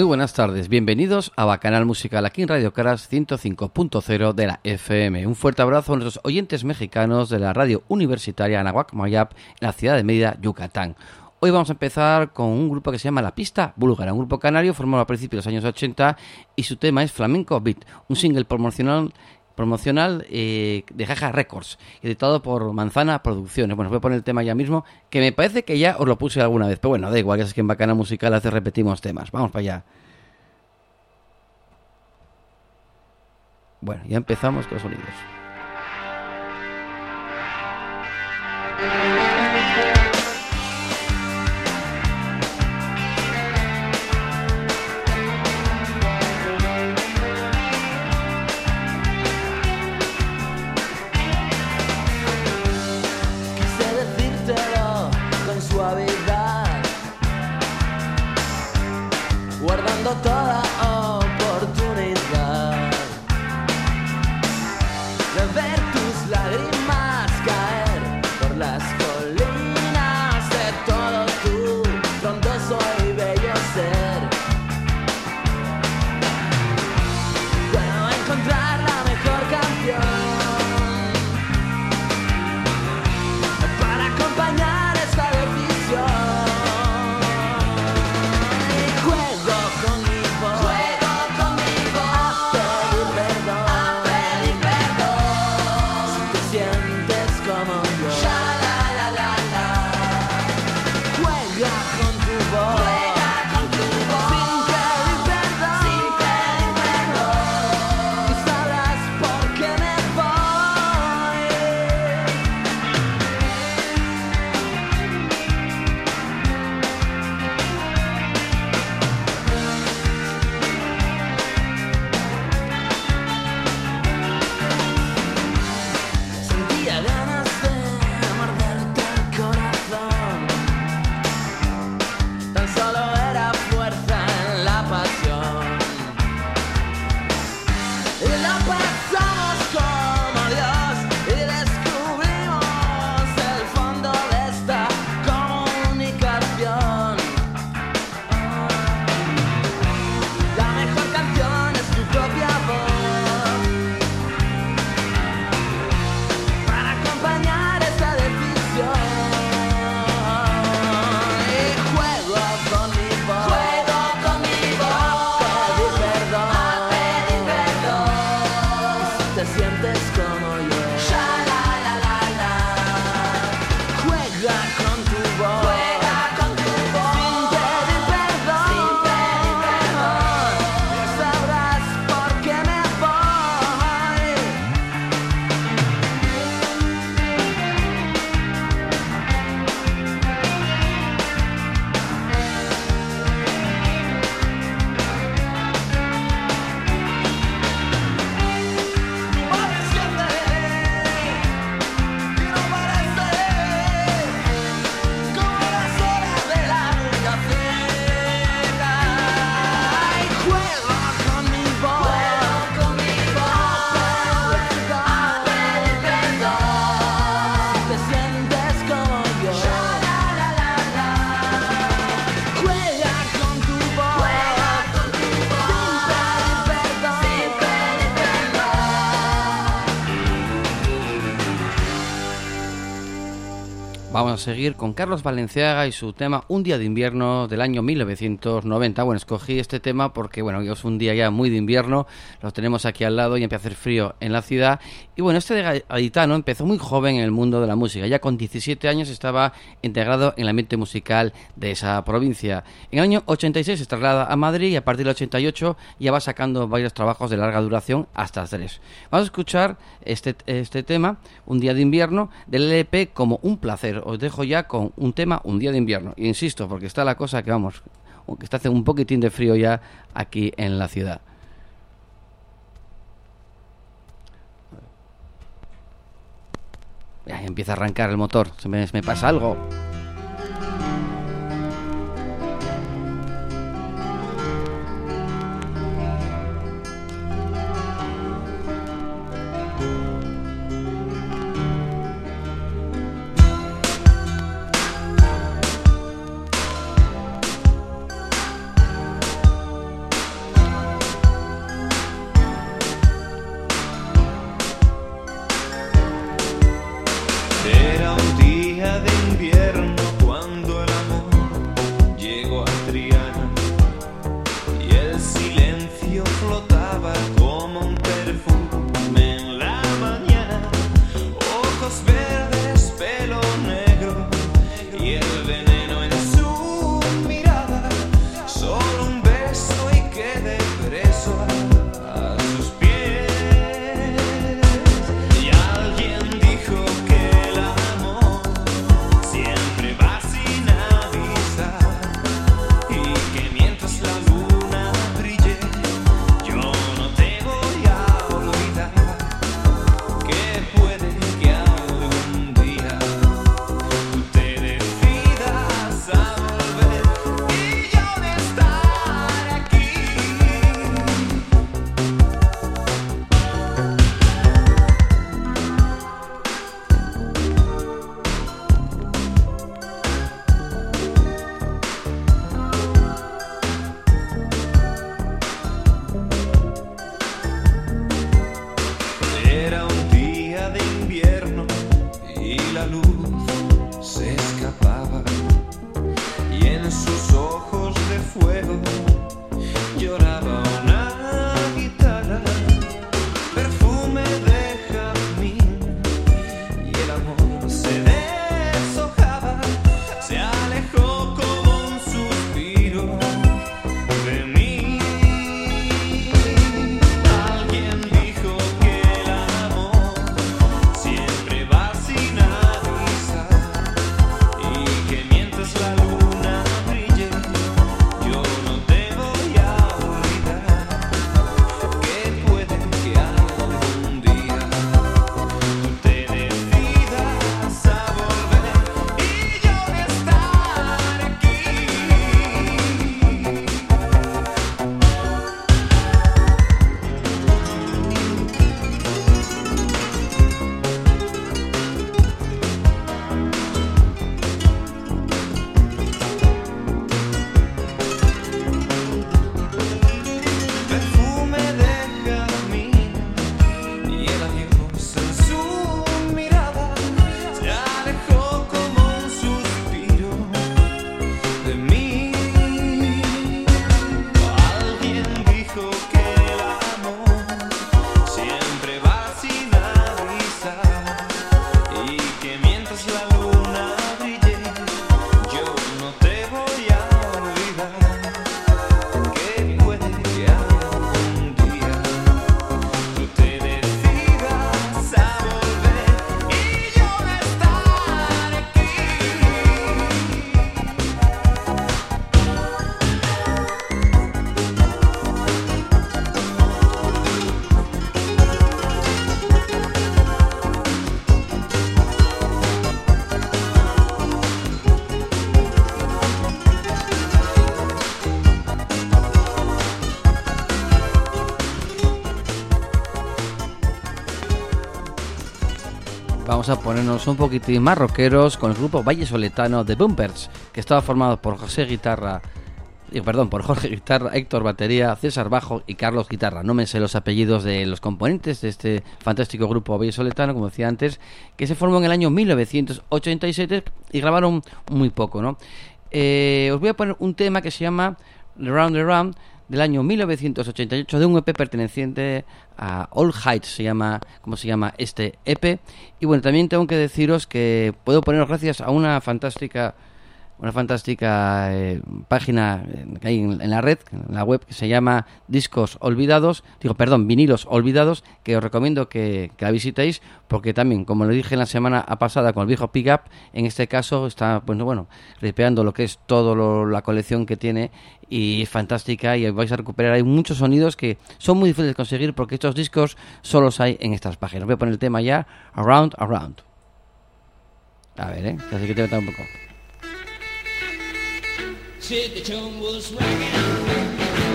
Muy buenas tardes, bienvenidos a Bacanal Musical aquí en Radio Caras 105.0 de la FM. Un fuerte abrazo a nuestros oyentes mexicanos de la radio universitaria Anahuac Mayap en la ciudad de Mérida, Yucatán. Hoy vamos a empezar con un grupo que se llama La Pista Búlgara, un grupo canario formado a principios de los años 80 y su tema es Flamenco Beat, un single promocional promocional eh, de Jaja Records, editado por Manzana Producciones. Bueno, voy a poner el tema ya mismo, que me parece que ya os lo puse alguna vez, pero bueno, da igual, ya es que en Bacana Musical hace repetimos temas. Vamos para allá. Bueno, ya empezamos con los sonidos. A seguir con Carlos Valenciaga y su tema Un día de invierno del año 1990. Bueno, escogí este tema porque, bueno, es un día ya muy de invierno, lo tenemos aquí al lado y empieza a hacer frío en la ciudad. Y bueno, este gaditano empezó muy joven en el mundo de la música. Ya con 17 años estaba integrado en el ambiente musical de esa provincia. En el año 86 se traslada a Madrid y a partir del 88 ya va sacando varios trabajos de larga duración hasta tres. Vamos a escuchar este, este tema, Un día de invierno, del LP como un placer dejo ya con un tema, un día de invierno. insisto, porque está la cosa que vamos, que está haciendo un poquitín de frío ya aquí en la ciudad. Ya empieza a arrancar el motor, se me pasa algo. Vamos a ponernos un poquitín más rockeros con el grupo Valle Soletano de Bumpers, que estaba formado por José Guitarra, perdón, por Jorge Guitarra, Héctor Batería, César Bajo y Carlos Guitarra. No me los apellidos de los componentes de este fantástico grupo Valle Soletano, como decía antes, que se formó en el año 1987 y grabaron muy poco, ¿no? Eh, os voy a poner un tema que se llama Round the Round del año 1988 de un EP perteneciente a All Heights, se llama, ¿cómo se llama este EP? Y bueno, también tengo que deciros que puedo poneros gracias a una fantástica una fantástica eh, página que hay en, la red, en la web, que se llama Discos Olvidados, digo, perdón, Vinilos Olvidados, que os recomiendo que, la visitéis, porque también, como lo dije en la semana pasada con el viejo Pickup, en este caso está, pues bueno, ripeando lo que es toda la colección que tiene y es fantástica y vais a recuperar hay muchos sonidos que son muy difíciles de conseguir porque estos discos solo los hay en estas páginas. Voy a poner el tema ya, Around, Around. A ver, ¿eh? Así que te un poco. Said the tune was rocking,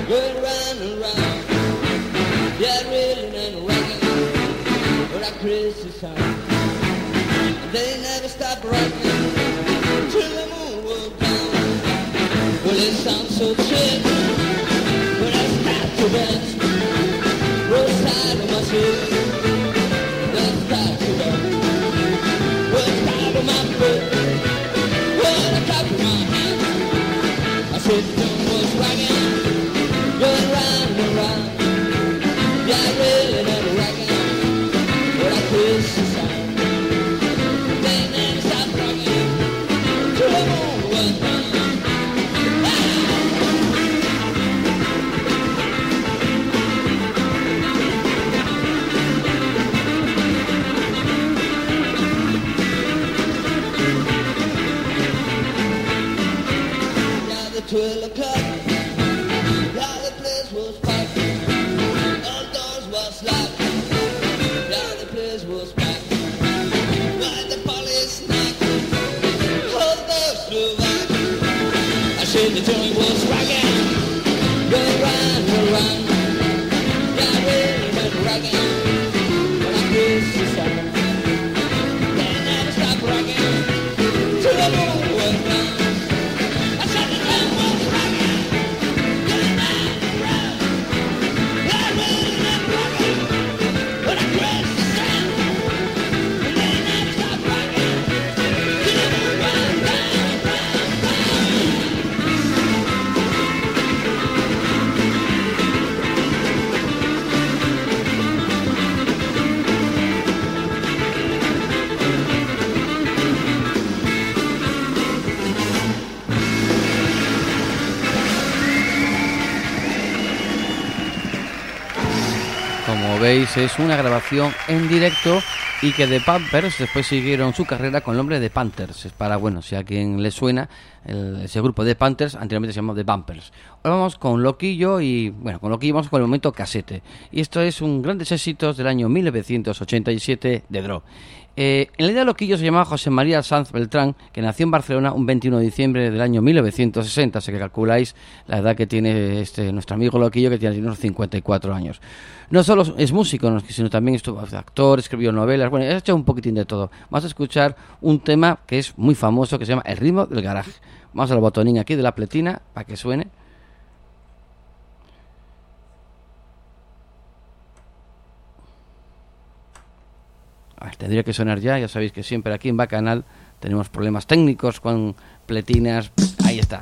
going round and round. Yeah, reeling and rocking, but I sound. They never stopped rocking till the moon was down. Well, it sounds so chill when I start to dance. Roadside of my soul, es una grabación en directo y que de Pampers después siguieron su carrera con el nombre de Panthers. Es para, bueno, si a quien le suena, ese grupo de Panthers anteriormente se llamó The Bumpers. Ahora vamos con Loquillo y, bueno, con Loquillo vamos con el momento casete. Y esto es un grandes éxitos del año 1987 de Draw. Eh, en la idea Loquillo se llamaba José María Sanz Beltrán, que nació en Barcelona un 21 de diciembre del año 1960, así que calculáis la edad que tiene este nuestro amigo Loquillo, que tiene unos 54 años. No solo es músico, sino también estuvo actor, escribió novelas, bueno, ha hecho un poquitín de todo. Vamos a escuchar un tema que es muy famoso, que se llama El ritmo del garaje. Vamos al botonín aquí de la pletina para que suene. Tendría que sonar ya, ya sabéis que siempre aquí en Bacanal tenemos problemas técnicos con pletinas. Ahí está.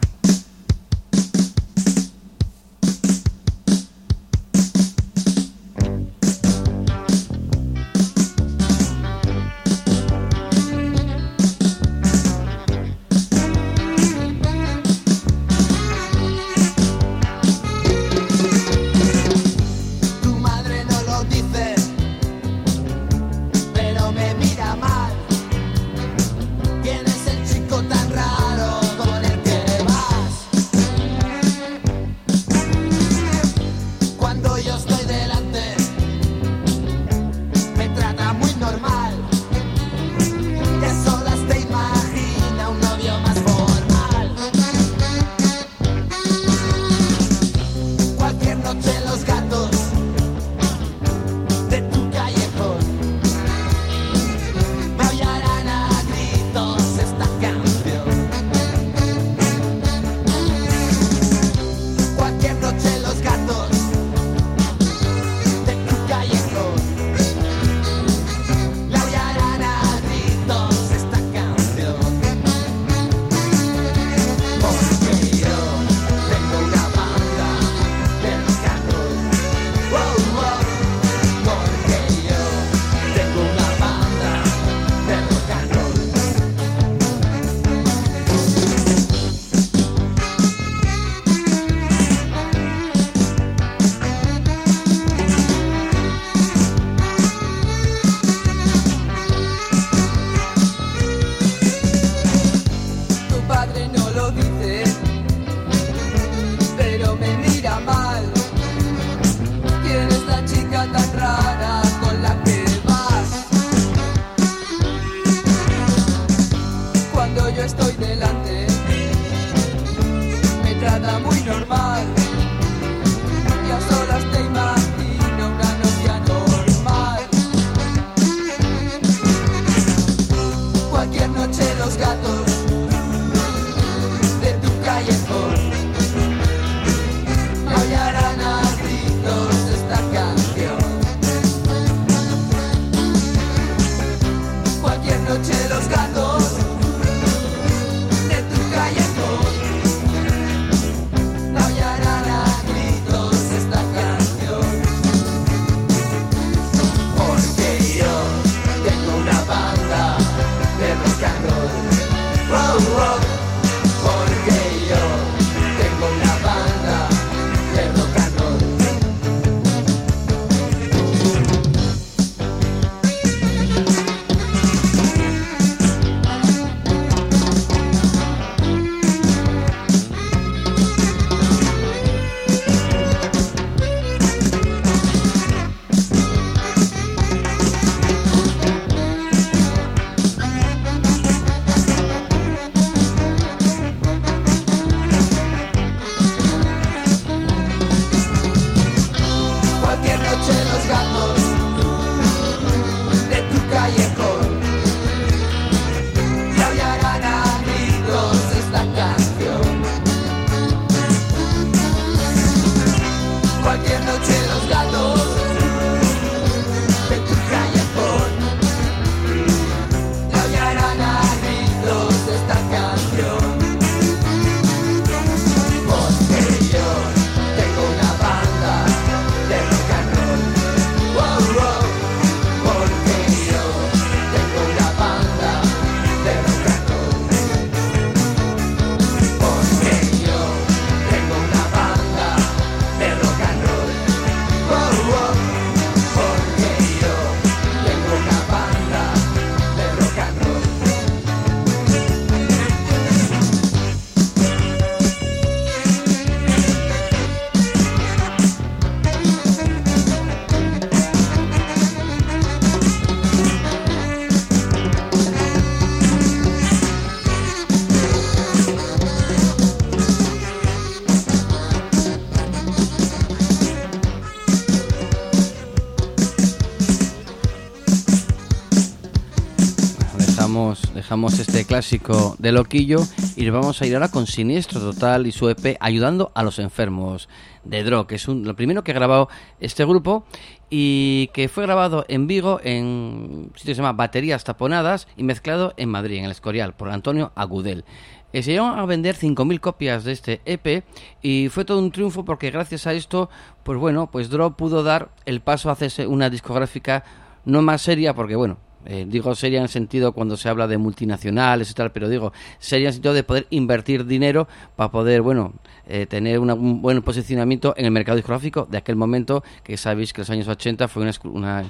Este clásico de Loquillo y nos vamos a ir ahora con Siniestro Total y su EP Ayudando a los Enfermos de Drog, que es lo primero que ha grabado este grupo y que fue grabado en Vigo en un sitio que se llama Baterías Taponadas y mezclado en Madrid, en el Escorial, por Antonio Agudel. Eh, se llegaron a vender 5.000 copias de este EP y fue todo un triunfo porque gracias a esto, pues bueno, pues Drog pudo dar el paso a hacerse una discográfica no más seria porque bueno, eh, digo seria en sentido cuando se habla de multinacionales y tal, pero digo seria en sentido de poder invertir dinero para poder, bueno, eh, tener un buen posicionamiento en el mercado discográfico de aquel momento, que sabéis que los años 80 fue una, una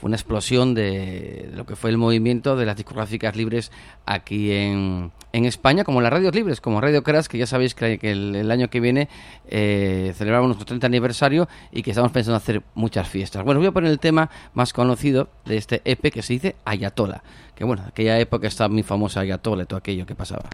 fue una explosión de, lo que fue el movimiento de las discográficas libres aquí en, en España, como las radios libres, como Radio Crash, que ya sabéis que, el, año que viene eh, celebramos nuestro 30 aniversario y que estamos pensando hacer muchas fiestas. Bueno, voy a poner el tema más conocido de este EP que se dice Ayatola, que bueno, aquella época está muy famosa Ayatola y todo aquello que pasaba.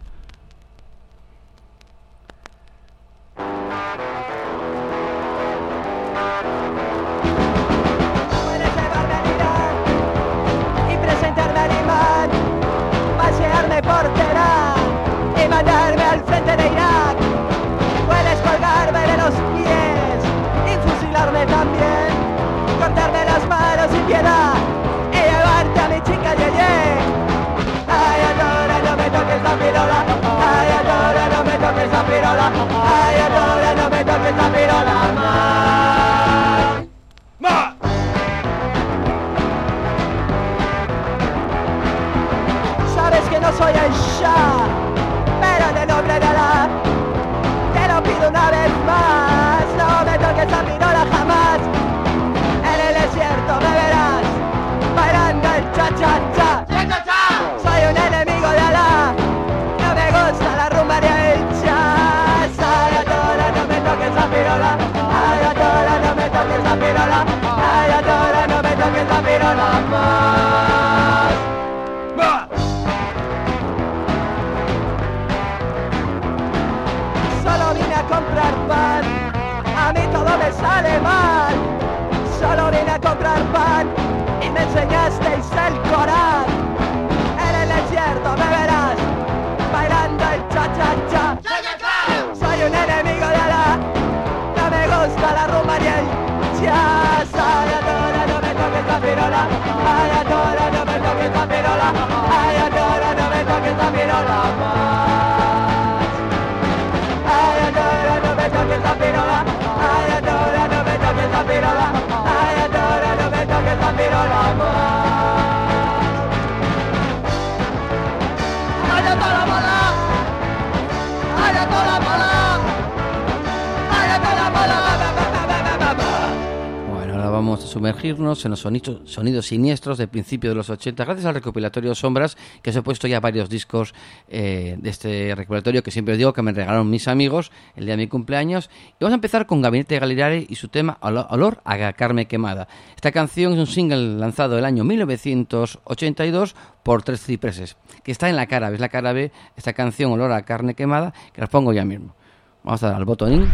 piedad y llevarte a mi chica Yeye. Ay, adora, no me toques la pirola. Ay, adora, no me toques la pirola. Ay, adora, no me toques la pirola más. ¡Más! Sabes que no soy el Shah, pero en el nombre de la te lo pido una vez más. No me toques la pirola. Y me enseñasteis el Corán. En el desierto me verás bailando el cha-cha-cha. Soy un enemigo de la, no me gusta la rumba ni el jazz. Ay, adora, no me toques la pirola. Ay, adora, no me toques la pirola. Ay, adora, no me toques la pirola. Nicaragua. Sumergirnos en los sonidos, siniestros del principio de los 80, gracias al recopilatorio Sombras, que se he puesto ya varios discos eh, de este recopilatorio que siempre digo que me regalaron mis amigos el día de mi cumpleaños. Y vamos a empezar con Gabinete Galilari y su tema Olor a carne quemada. Esta canción es un single lanzado el año 1982 por Tres Cipreses, que está en la cara, ¿ves la cara B? Esta canción Olor a carne quemada, que la pongo ya mismo. Vamos a dar al botonín.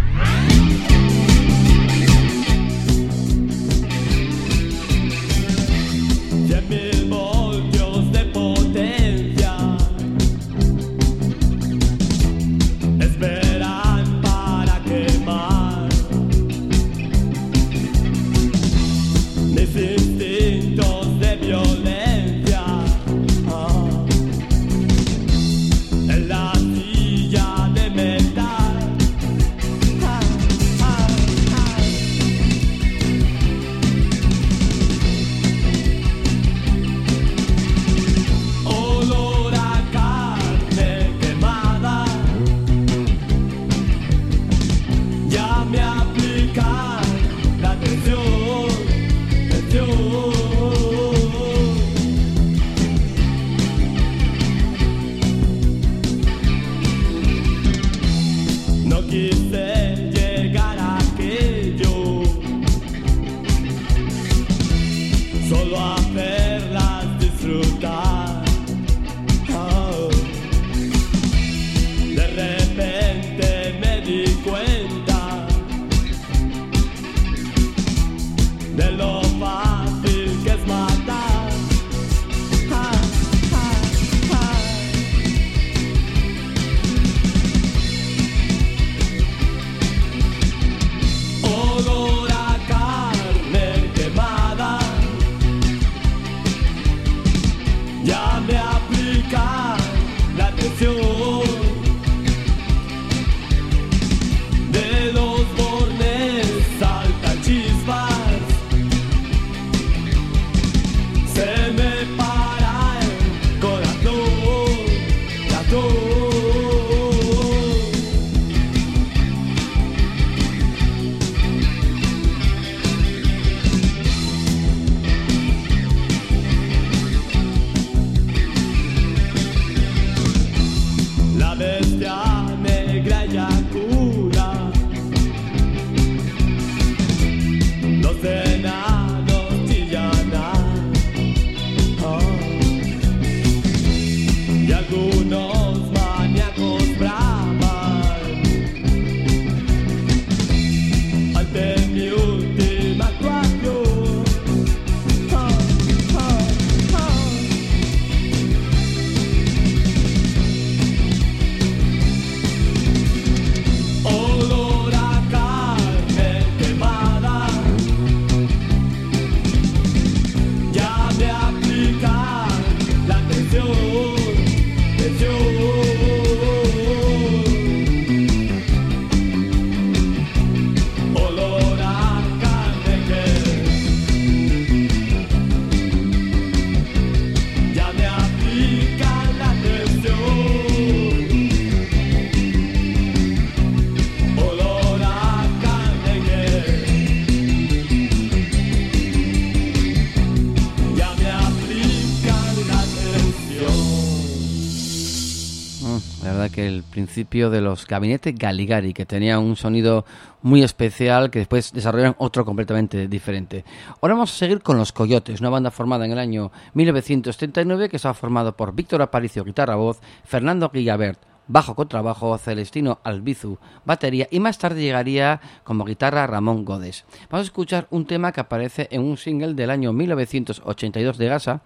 De los gabinetes Galigari, que tenía un sonido muy especial que después desarrollaron otro completamente diferente. Ahora vamos a seguir con Los Coyotes, una banda formada en el año 1939 que estaba formado por Víctor Aparicio, guitarra voz, Fernando Guillabert, bajo contrabajo, Celestino Albizu, batería y más tarde llegaría como guitarra Ramón Godes. Vamos a escuchar un tema que aparece en un single del año 1982 de Gasa,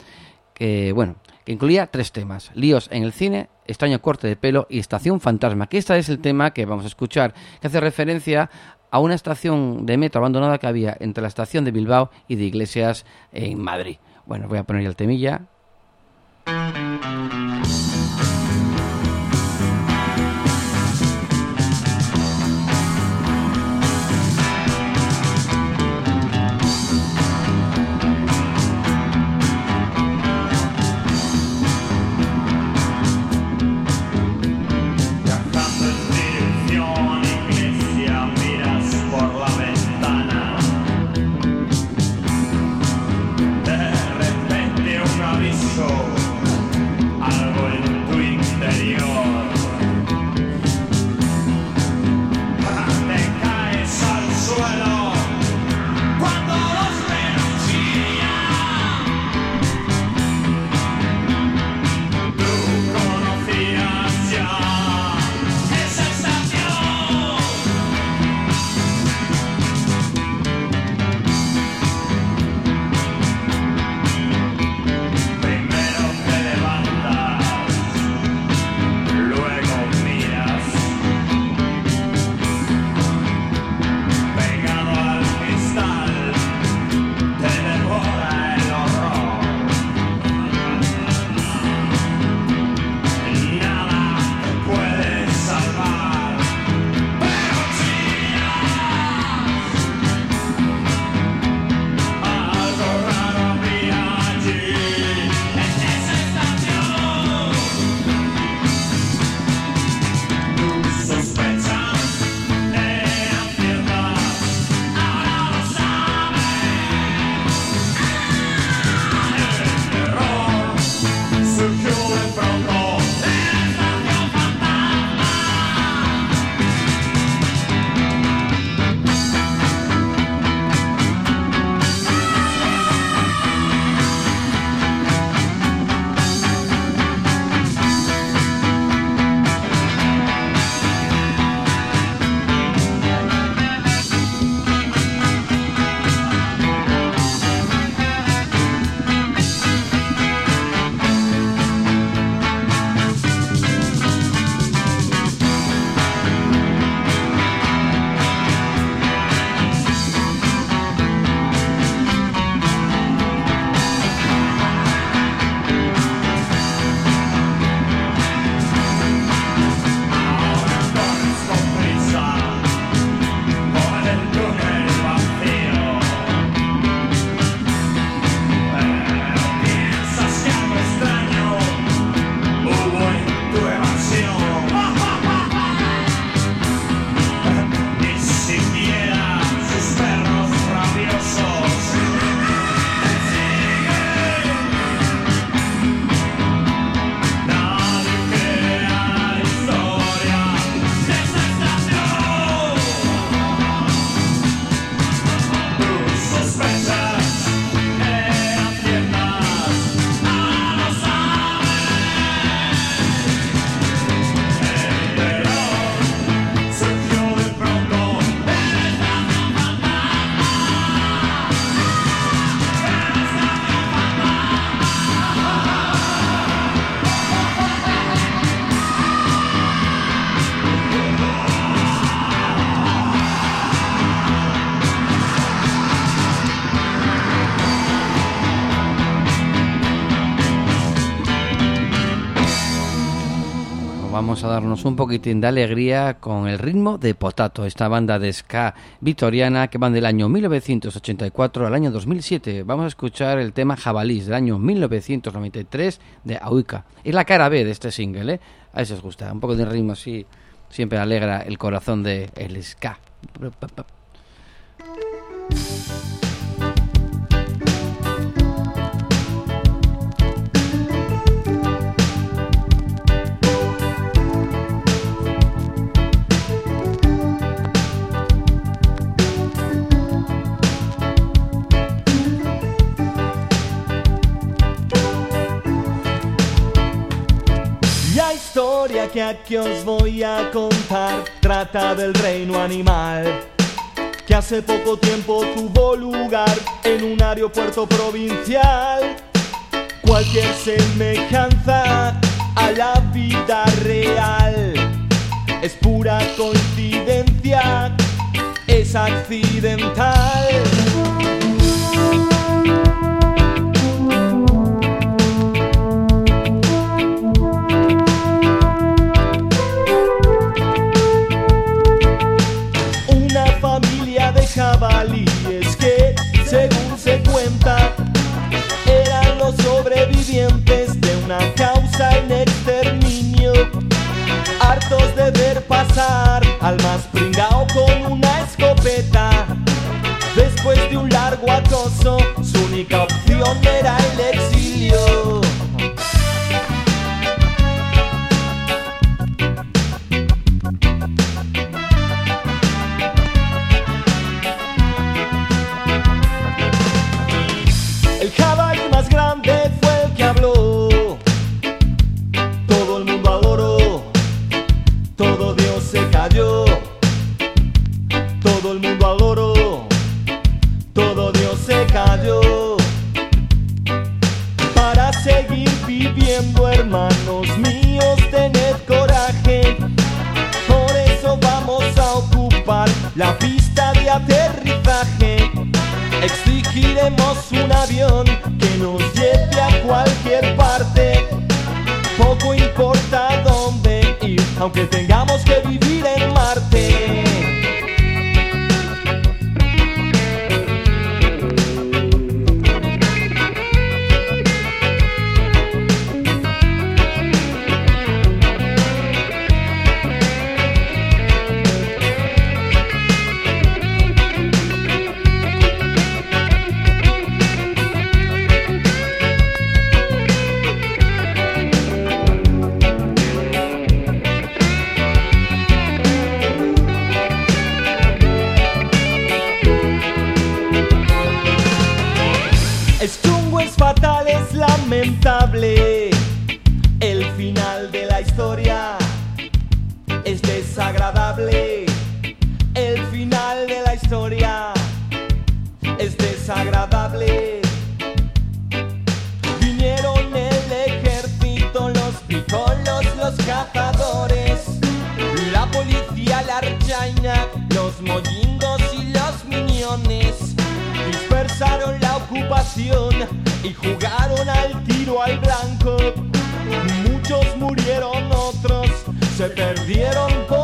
que bueno, que incluía tres temas: Líos en el cine, Extraño corte de pelo y Estación Fantasma. Que este es el tema que vamos a escuchar, que hace referencia a una estación de metro abandonada que había entre la estación de Bilbao y de Iglesias en Madrid. Bueno, voy a poner el temilla. A darnos un poquitín de alegría con el ritmo de Potato, esta banda de ska victoriana que van del año 1984 al año 2007. Vamos a escuchar el tema Jabalís del año 1993 de Auica. Es la cara B de este single, ¿eh? A eso os gusta. Un poco de ritmo así siempre alegra el corazón de el ska. Historia que aquí os voy a contar trata del reino animal que hace poco tiempo tuvo lugar en un aeropuerto provincial. Cualquier semejanza a la vida real es pura coincidencia, es accidental. up, he on Estungo es fatal. Tengo que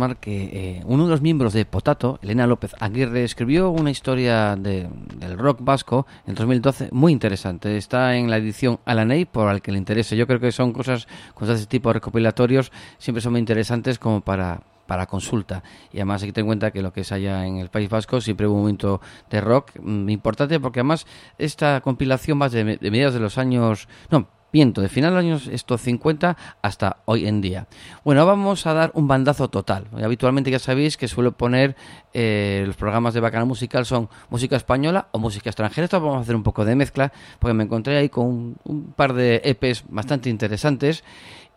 informar que eh, uno de los miembros de Potato, Elena López Aguirre, escribió una historia del rock vasco en 2012 muy interesante. Está en la edición Alanei, por al que le interese. Yo creo que son cosas, cosas de este tipo recopilatorios, siempre son muy interesantes como para para consulta. Y además hay que tener en cuenta que lo que es allá en el País Vasco siempre hubo un momento de rock mm, importante porque además esta compilación va de, de mediados de los años... No, viento de final de años estos 50 hasta hoy en día. Bueno, vamos a dar un bandazo total. Habitualmente ya sabéis que suelo poner eh, los programas de Bacana Musical son música española o música extranjera. Esto vamos a hacer un poco de mezcla porque me encontré ahí con un, par de EPs bastante interesantes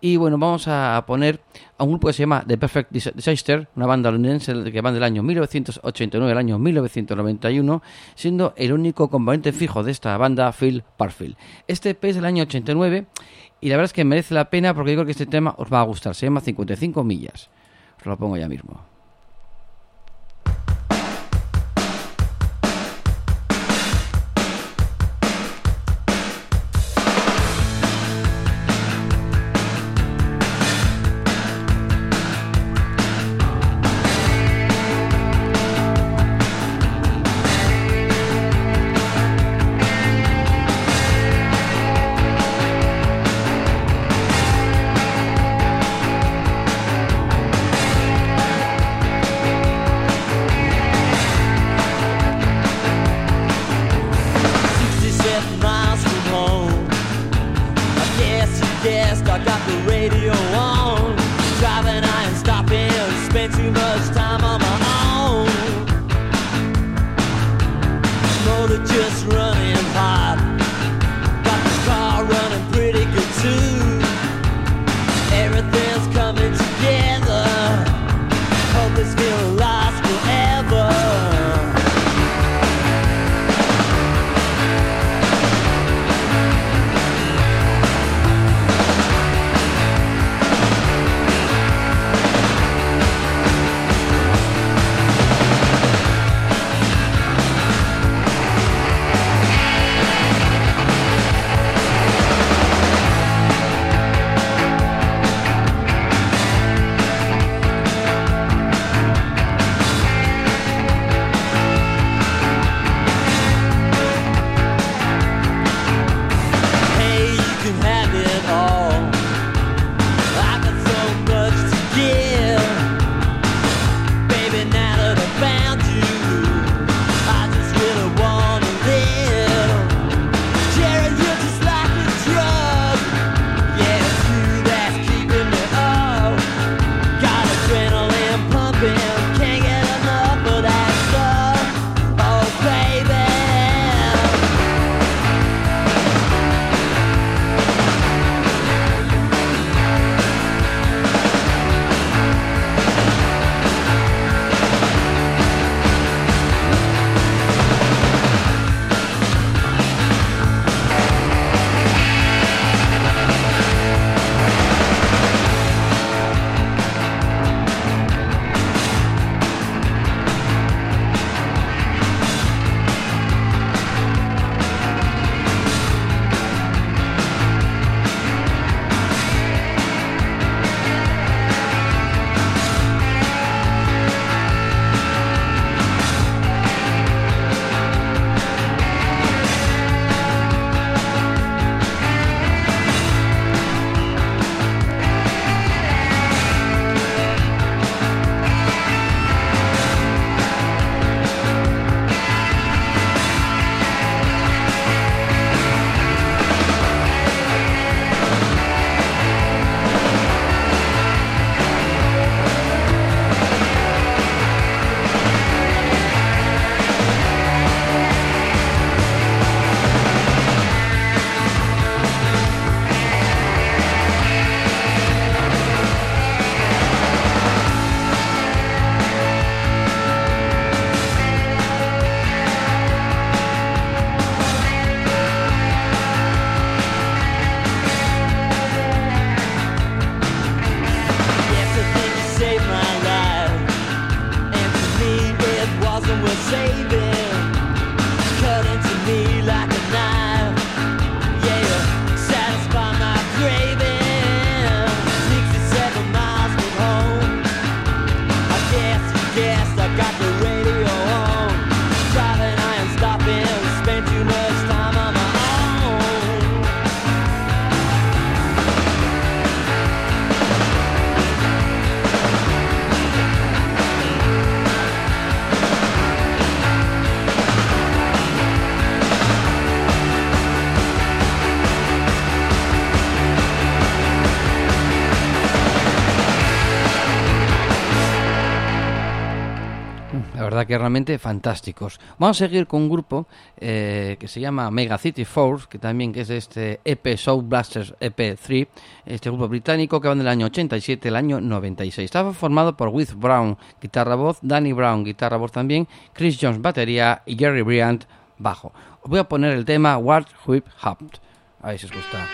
Y bueno, vamos a poner a un grupo que se llama The Perfect Disaster, una banda londinense que va del año 1989 al año 1991, siendo el único componente fijo de esta banda Phil Parfield. Este EP es del año 89 y la verdad es que merece la pena porque yo creo que este tema os va a gustar. Se llama 55 millas. Os lo pongo ya mismo. Realmente fantásticos. Vamos a seguir con un grupo eh, que se llama Mega City Force, que también es de este EP Soul Blasters EP3, este grupo británico que va del año 87 al año 96. Estaba formado por With Brown, guitarra voz, Danny Brown, guitarra voz también, Chris Jones, batería y Jerry Bryant, bajo. Os voy a poner el tema What Whip Happened. A ver si os gusta.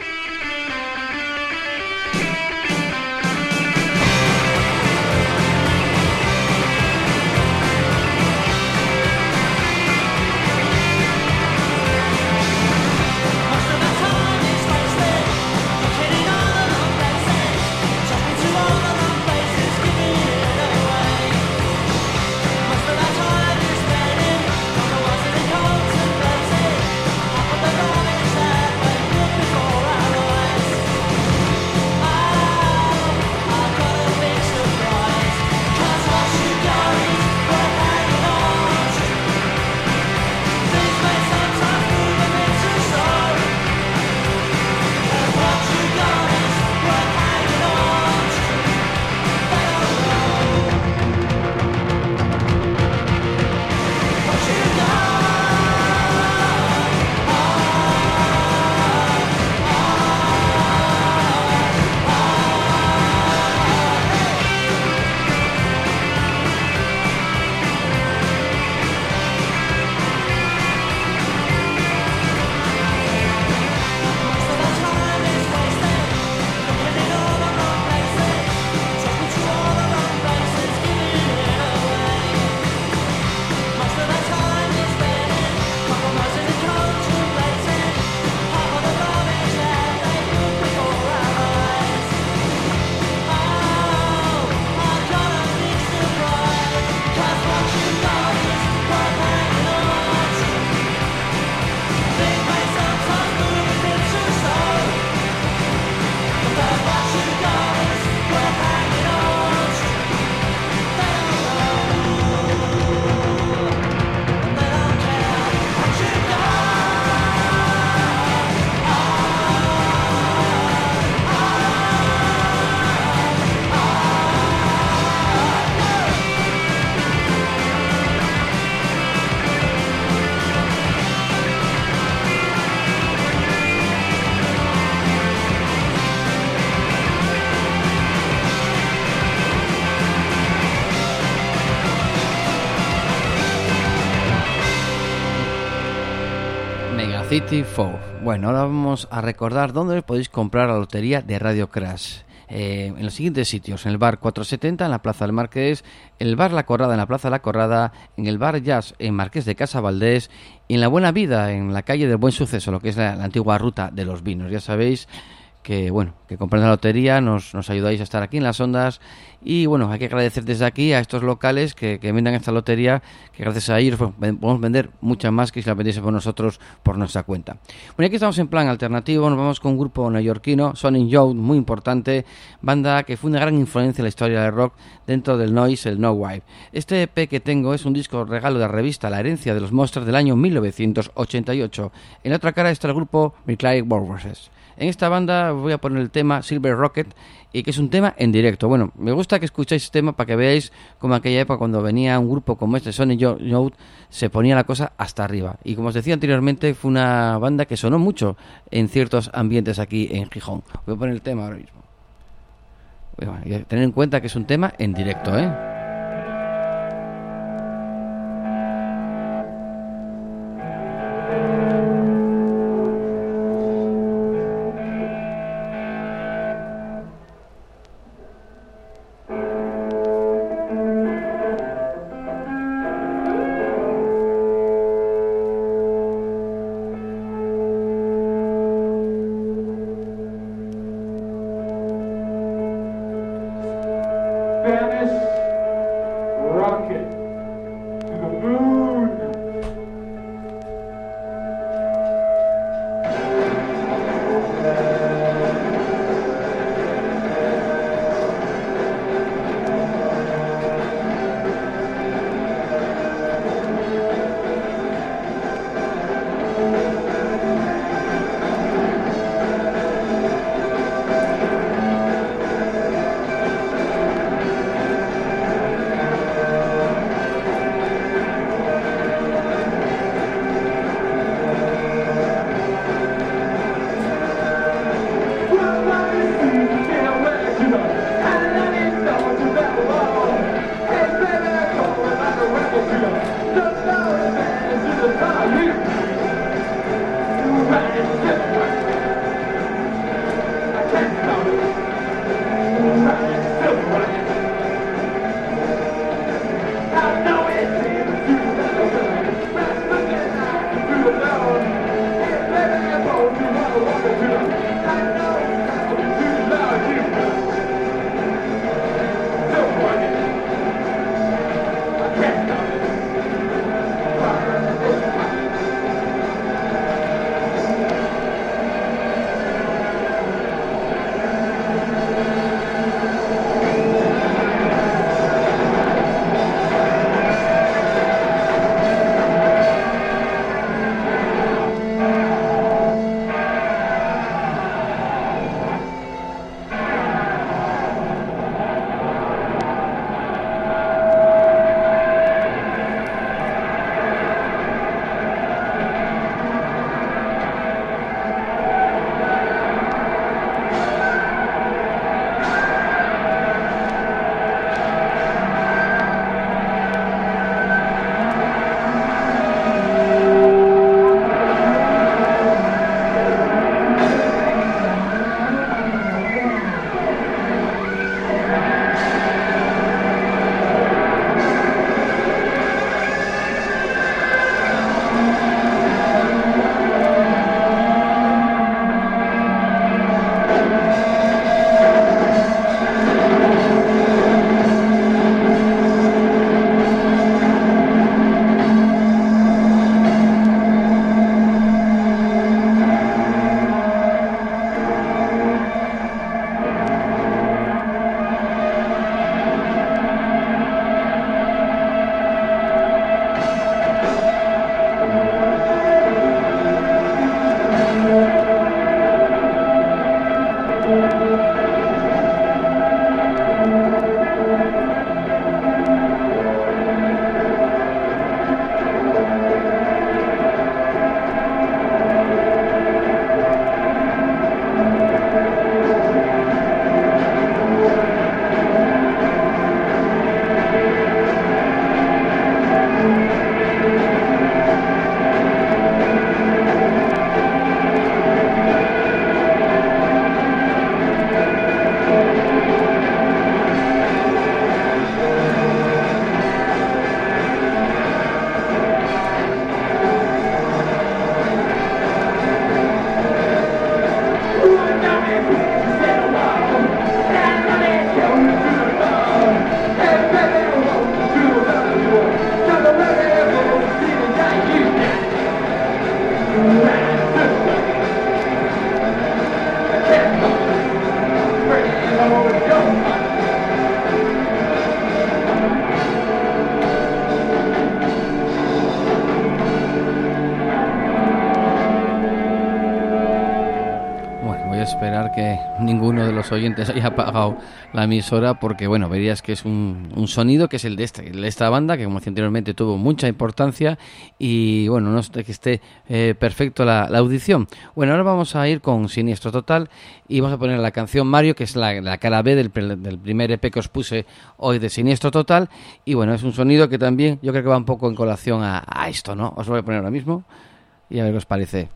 City 4. Bueno, ahora vamos a recordar dónde podéis comprar la lotería de Radio Crash. Eh, en los siguientes sitios, en el bar 470 en la Plaza del Marqués, en el bar La Corrada en la Plaza La Corrada, en el bar Jazz en Marqués de Casa Valdés y en la Buena Vida en la calle del Buen Suceso, lo que es la antigua ruta de los vinos. Ya sabéis que bueno, que compren la lotería, nos, nos ayudáis a estar aquí en las ondas y bueno, hay que agradecer desde aquí a estos locales que, que vendan esta lotería, que gracias a ellos podemos vender muchas más que si la vendiese por nosotros por nuestra cuenta. Bueno, aquí estamos en plan alternativo, nos vamos con un grupo neoyorquino, Sonic Youth, muy importante, banda que fue una gran influencia en la historia del rock dentro del noise, el no wave. Este EP que tengo es un disco regalo de la revista La herencia de los monstruos del año 1988. En la otra cara está el grupo Midnight Warriors. En esta banda voy a poner el tema Silver Rocket y que es un tema en directo. Bueno, me gusta que escuchéis este tema para que veáis como aquella época cuando venía un grupo como este Sony Youth se ponía la cosa hasta arriba. Y como os decía anteriormente, fue una banda que sonó mucho en ciertos ambientes aquí en Gijón. Voy a poner el tema ahora mismo. Bueno, tener en cuenta que es un tema en directo, ¿eh? Ninguno de los oyentes haya apagado la emisora porque, bueno, verías que es un, sonido que es el de, este, de esta banda, que como anteriormente tuvo mucha importancia y, bueno, no es que esté eh, perfecto la, audición. Bueno, ahora vamos a ir con Siniestro Total y vamos a poner la canción Mario, que es la, cara B del, primer EP que os puse hoy de Siniestro Total y, bueno, es un sonido que también yo creo que va un poco en colación a, a esto, ¿no? Os lo voy a poner ahora mismo y a ver qué os parece.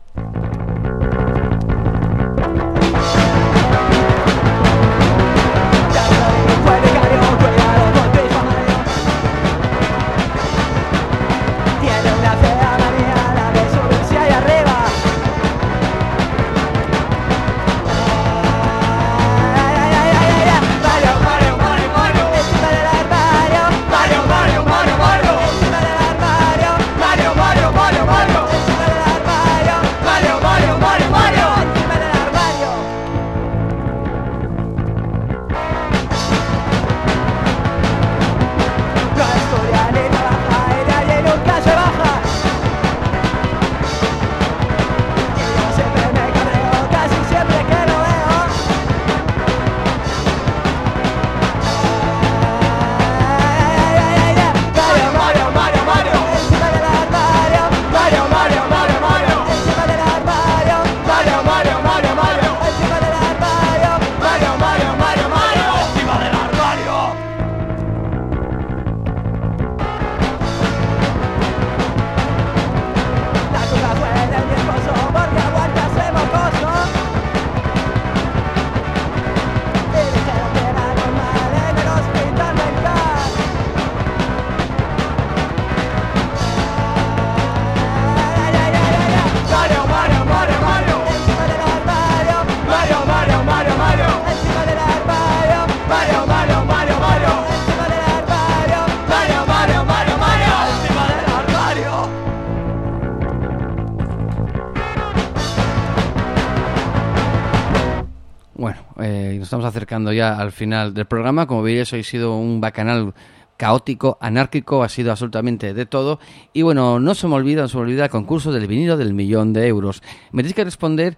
Ya al final del programa. Como veis, hoy ha sido un bacanal caótico, anárquico, ha sido absolutamente de todo. Y bueno, no se me olvida, no se me olvida el concurso del vinilo del millón de euros. Me tenéis que responder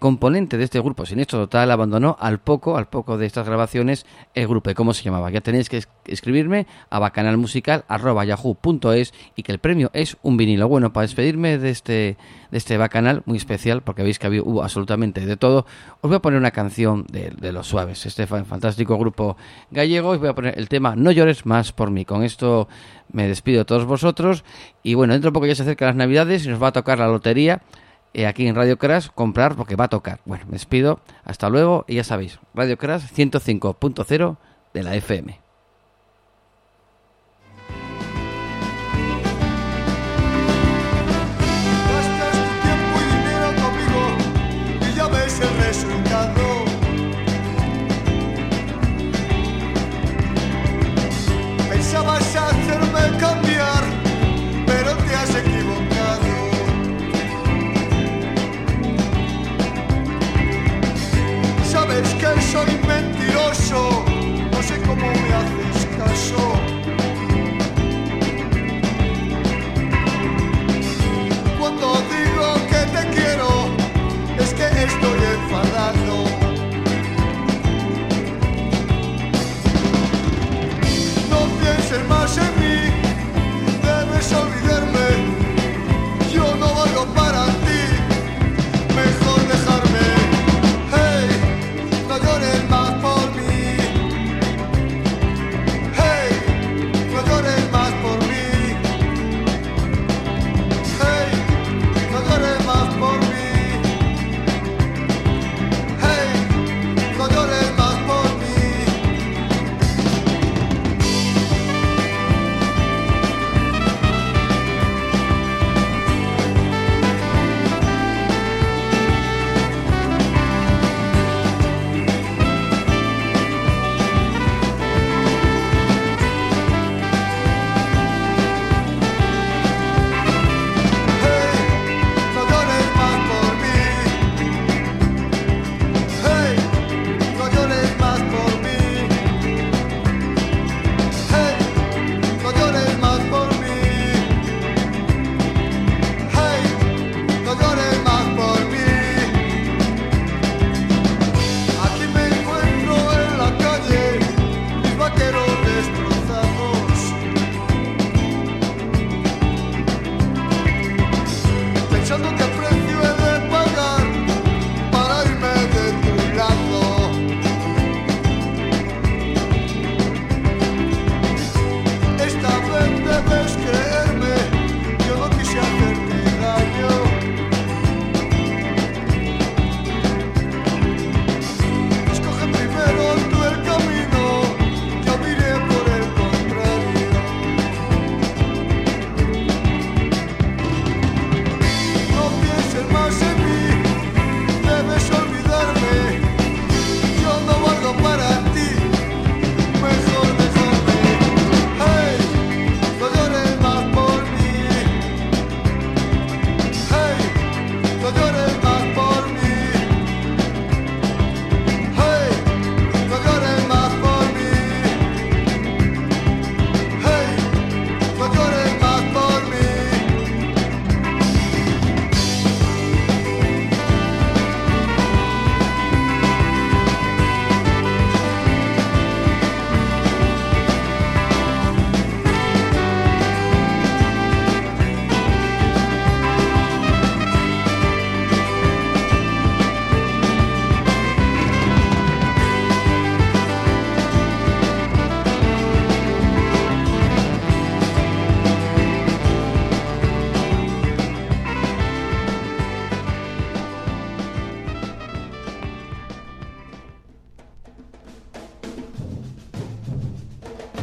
componente de este grupo Siniestro Total abandonó al poco, al poco de estas grabaciones, el grupo. ¿Y cómo se llamaba? Ya tenéis que escribirme a bacanalmusical.yahoo.es y que el premio es un vinilo. Bueno, para despedirme de este, de este bacanal muy especial, porque veis que había, hubo absolutamente de todo, os voy a poner una canción de, de Los Suaves, este fantástico grupo gallego. Os voy a poner el tema No llores más por mí. Con esto me despido de todos vosotros. Y bueno, dentro de poco ya se acercan las navidades y nos va a tocar la lotería eh, aquí en Radio Crash comprar porque va a tocar. Bueno, me despido, hasta luego y ya sabéis, Radio Crash 105.0 de la FM.